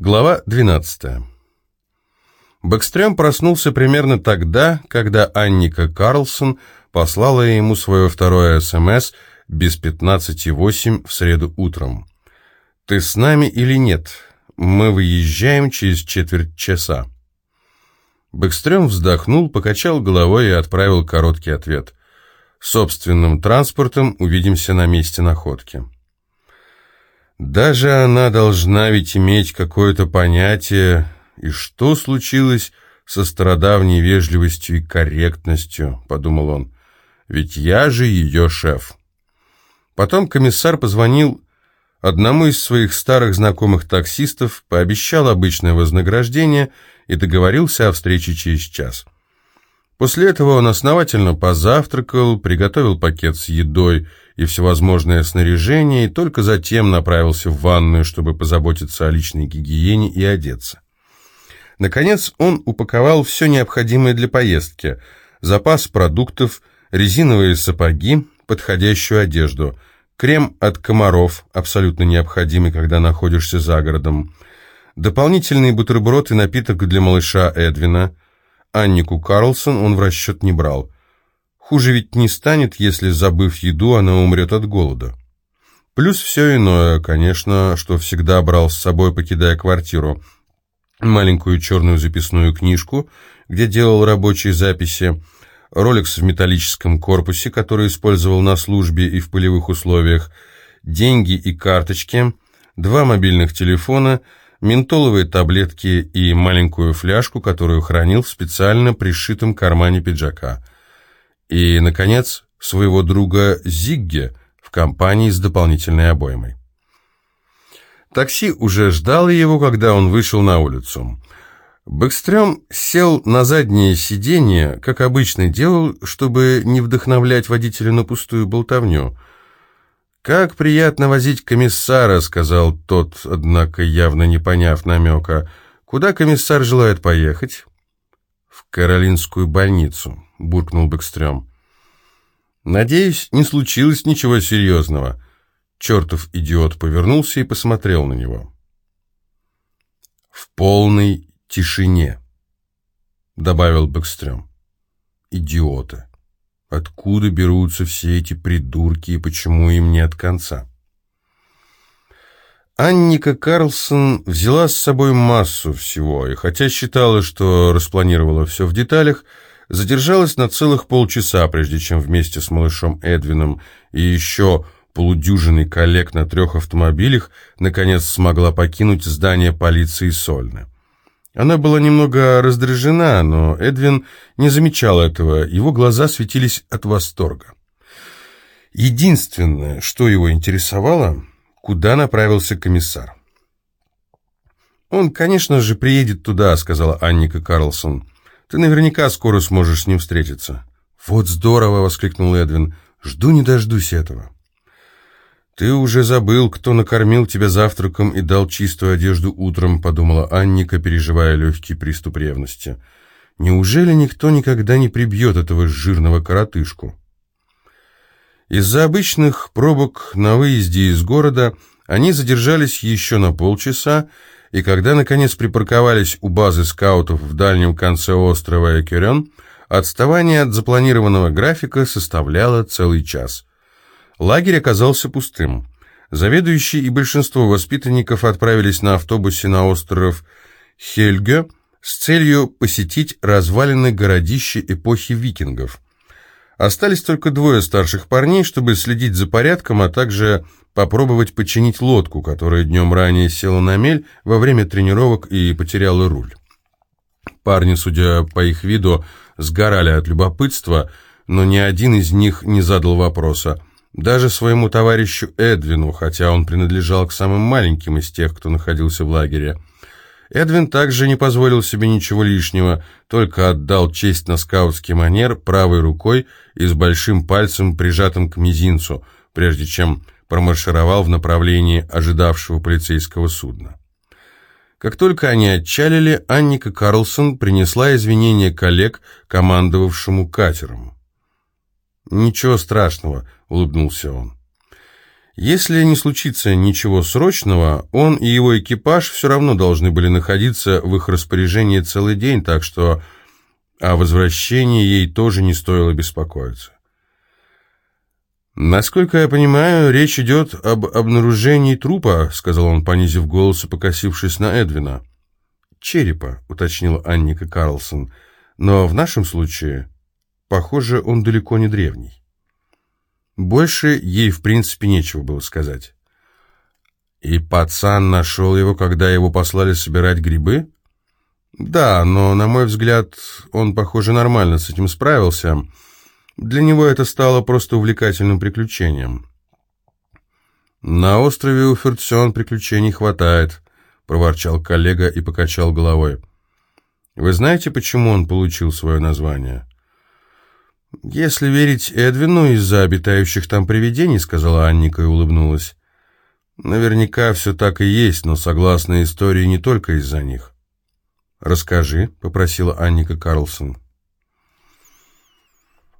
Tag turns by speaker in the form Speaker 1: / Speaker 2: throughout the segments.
Speaker 1: Глава 12. Бэкстрём проснулся примерно тогда, когда Анника Карлсон послала ему свое второе СМС без 15.08 в среду утром. «Ты с нами или нет? Мы выезжаем через четверть часа». Бэкстрём вздохнул, покачал головой и отправил короткий ответ. «Собственным транспортом увидимся на месте находки». Даже она должна ведь иметь какое-то понятие, и что случилось со стародавней вежливостью и корректностью, подумал он, ведь я же ее шеф. Потом комиссар позвонил одному из своих старых знакомых таксистов, пообещал обычное вознаграждение и договорился о встрече через час. После этого он основательно позавтракал, приготовил пакет с едой и всевозможное снаряжение, и только затем направился в ванную, чтобы позаботиться о личной гигиене и одеться. Наконец он упаковал все необходимое для поездки, запас продуктов, резиновые сапоги, подходящую одежду, крем от комаров, абсолютно необходимый, когда находишься за городом, дополнительный бутерброд и напиток для малыша Эдвина – Аннику Карлсон он в расчет не брал. Хуже ведь не станет, если, забыв еду, она умрет от голода. Плюс все иное, конечно, что всегда брал с собой, покидая квартиру. Маленькую черную записную книжку, где делал рабочие записи, роликс в металлическом корпусе, который использовал на службе и в полевых условиях, деньги и карточки, два мобильных телефона — ментоловые таблетки и маленькую фляжку, которую хранил в специально пришитом кармане пиджака. И, наконец, своего друга Зигге в компании с дополнительной обоймой. Такси уже ждало его, когда он вышел на улицу. Бэкстрём сел на заднее сиденье, как обычно делал, чтобы не вдохновлять водителя на пустую болтовню – «Как приятно возить комиссара», — сказал тот, однако явно не поняв намека. «Куда комиссар желает поехать?» «В Каролинскую больницу», — буркнул Бэкстрём. «Надеюсь, не случилось ничего серьезного». Чертов идиот повернулся и посмотрел на него. «В полной тишине», — добавил Бэкстрём. «Идиоты». Откуда берутся все эти придурки и почему им не от конца? Анника Карлсон взяла с собой массу всего, и хотя считала, что распланировала все в деталях, задержалась на целых полчаса, прежде чем вместе с малышом Эдвином и еще полудюжиной коллег на трех автомобилях наконец смогла покинуть здание полиции Сольны. Она была немного раздражена, но Эдвин не замечал этого, его глаза светились от восторга. Единственное, что его интересовало, куда направился комиссар. «Он, конечно же, приедет туда», — сказала Анника Карлсон. «Ты наверняка скоро сможешь с ним встретиться». «Вот здорово!» — воскликнул Эдвин. «Жду не дождусь этого». «Ты уже забыл, кто накормил тебя завтраком и дал чистую одежду утром», — подумала Анника, переживая легкий приступ ревности. «Неужели никто никогда не прибьет этого жирного коротышку?» Из-за обычных пробок на выезде из города они задержались еще на полчаса, и когда, наконец, припарковались у базы скаутов в дальнем конце острова Экерен, отставание от запланированного графика составляло целый час. Лагерь оказался пустым. Заведующий и большинство воспитанников отправились на автобусе на остров Хельге с целью посетить развалины городища эпохи викингов. Остались только двое старших парней, чтобы следить за порядком, а также попробовать починить лодку, которая днем ранее села на мель во время тренировок и потеряла руль. Парни, судя по их виду, сгорали от любопытства, но ни один из них не задал вопроса, даже своему товарищу Эдвину, хотя он принадлежал к самым маленьким из тех, кто находился в лагере. Эдвин также не позволил себе ничего лишнего, только отдал честь на скаутский манер правой рукой и с большим пальцем, прижатым к мизинцу, прежде чем промаршировал в направлении ожидавшего полицейского судна. Как только они отчалили, Анника Карлсон принесла извинения коллег, командовавшему катером. «Ничего страшного», — улыбнулся он. Если не случится ничего срочного, он и его экипаж все равно должны были находиться в их распоряжении целый день, так что о возвращении ей тоже не стоило беспокоиться. «Насколько я понимаю, речь идет об обнаружении трупа», — сказал он, понизив голос и покосившись на Эдвина. «Черепа», — уточнила Анника Карлсон, — «но в нашем случае, похоже, он далеко не древний». Больше ей, в принципе, нечего было сказать. «И пацан нашел его, когда его послали собирать грибы?» «Да, но, на мой взгляд, он, похоже, нормально с этим справился». Для него это стало просто увлекательным приключением. «На острове у Ферцен приключений хватает», — проворчал коллега и покачал головой. «Вы знаете, почему он получил свое название?» «Если верить Эдвину из-за обитающих там привидений», — сказала Анника и улыбнулась. «Наверняка все так и есть, но, согласно истории, не только из-за них». «Расскажи», — попросила Анника Карлсон.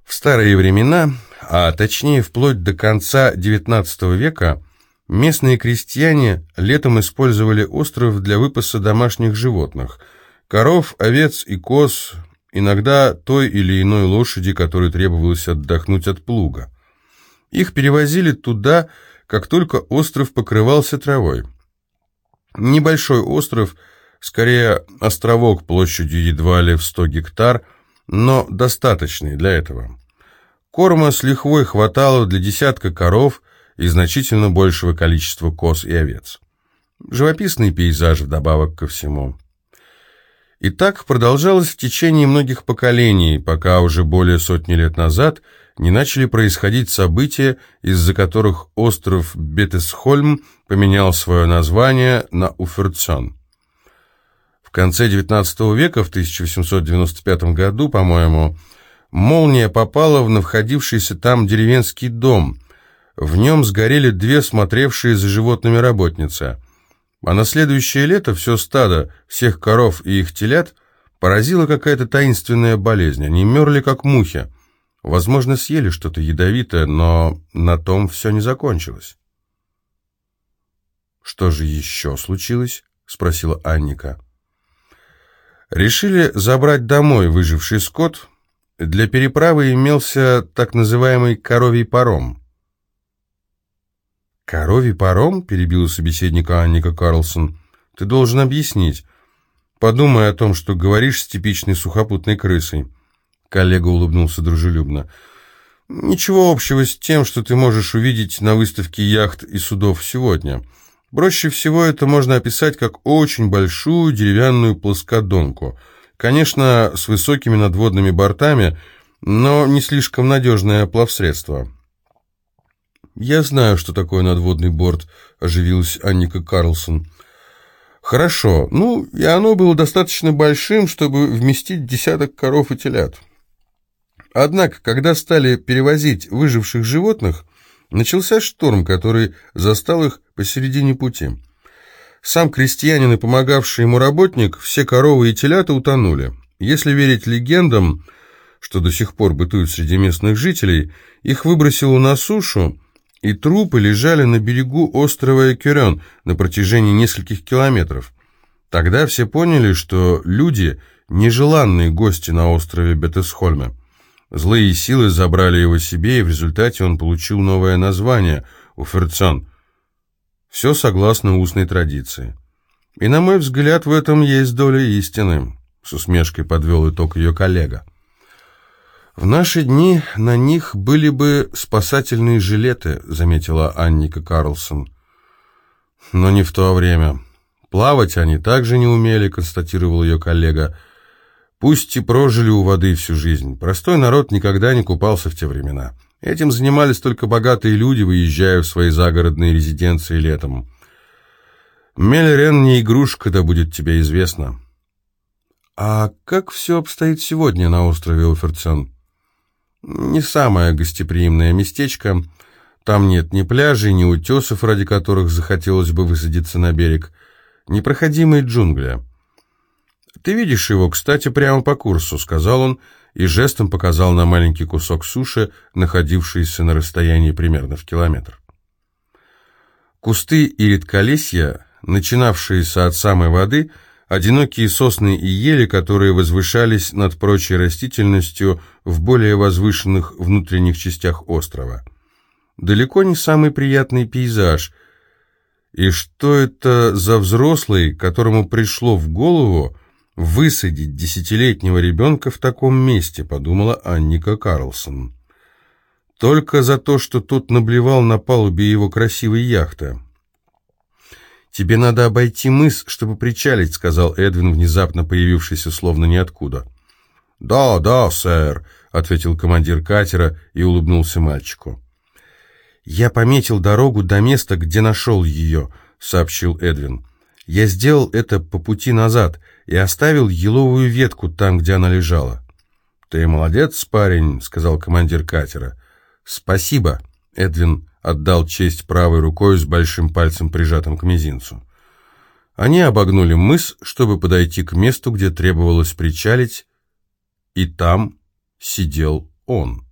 Speaker 1: В старые времена, а точнее вплоть до конца XIX века, местные крестьяне летом использовали остров для выпаса домашних животных – коров, овец и коз, иногда той или иной лошади, которой требовалось отдохнуть от плуга. Их перевозили туда, как только остров покрывался травой. Небольшой остров, скорее островок площадью едва ли в 100 гектар, но достаточный для этого. Корма с лихвой хватало для десятка коров и значительно большего количества коз и овец. Живописный пейзаж вдобавок ко всему. И так продолжалось в течение многих поколений, пока уже более сотни лет назад не начали происходить события, из-за которых остров Бетесхольм поменял свое название на Уферцон. В конце XIX века, в 1895 году, по-моему, Молния попала в находившийся там деревенский дом. В нем сгорели две смотревшие за животными работницы. А на следующее лето все стадо, всех коров и их телят, поразила какая-то таинственная болезнь. Они мерли, как мухи. Возможно, съели что-то ядовитое, но на том все не закончилось. «Что же еще случилось?» — спросила Анника. «Решили забрать домой выживший скот, для переправы имелся так называемый коровий паром. «Коровий паром?» — перебила собеседника Анника Карлсон. «Ты должен объяснить. Подумай о том, что говоришь с типичной сухопутной крысой». Коллега улыбнулся дружелюбно. «Ничего общего с тем, что ты можешь увидеть на выставке яхт и судов сегодня. Проще всего это можно описать как очень большую деревянную плоскодонку — Конечно, с высокими надводными бортами, но не слишком надежное плавсредство. «Я знаю, что такое надводный борт», — оживилась Анника Карлсон. «Хорошо. Ну, и оно было достаточно большим, чтобы вместить десяток коров и телят. Однако, когда стали перевозить выживших животных, начался шторм, который застал их посередине пути. Сам крестьянин и помогавший ему работник, все коровы и телята утонули. Если верить легендам, что до сих пор бытуют среди местных жителей, их выбросило на сушу, и трупы лежали на берегу острова Экюрен на протяжении нескольких километров. Тогда все поняли, что люди – нежеланные гости на острове Бетесхольме. Злые силы забрали его себе, и в результате он получил новое название – Уферцон – все согласно устной традиции. И, на мой взгляд, в этом есть доля истины, с усмешкой подвел итог ее коллега. В наши дни на них были бы спасательные жилеты, заметила Анника Карлсон. Но не в то время. Плавать они также не умели, констатировал ее коллега. Пусть и прожили у воды всю жизнь. Простой народ никогда не купался в те времена. Этим занимались только богатые люди, выезжая в свои загородные резиденции летом. Мелерен не игрушка, да будет тебе известно. А как все обстоит сегодня на острове Оферцен? Не самое гостеприимное местечко. Там нет ни пляжей, ни утесов, ради которых захотелось бы высадиться на берег. Непроходимые джунгли. Ты видишь его, кстати, прямо по курсу, сказал он, — и жестом показал на маленький кусок суши, находившийся на расстоянии примерно в километр. Кусты и редколесья, начинавшиеся от самой воды, одинокие сосны и ели, которые возвышались над прочей растительностью в более возвышенных внутренних частях острова. Далеко не самый приятный пейзаж. И что это за взрослый, которому пришло в голову высадить десятилетнего ребенка в таком месте, подумала Анника Карлсон. Только за то, что тот наблевал на палубе его красивой яхты. «Тебе надо обойти мыс, чтобы причалить», — сказал Эдвин, внезапно появившийся словно ниоткуда. «Да, да, сэр», — ответил командир катера и улыбнулся мальчику. «Я пометил дорогу до места, где нашел ее», — сообщил Эдвин. «Я сделал это по пути назад и оставил еловую ветку там, где она лежала». «Ты молодец, парень», — сказал командир катера. «Спасибо», — Эдвин отдал честь правой рукой с большим пальцем, прижатым к мизинцу. Они обогнули мыс, чтобы подойти к месту, где требовалось причалить, и там сидел он.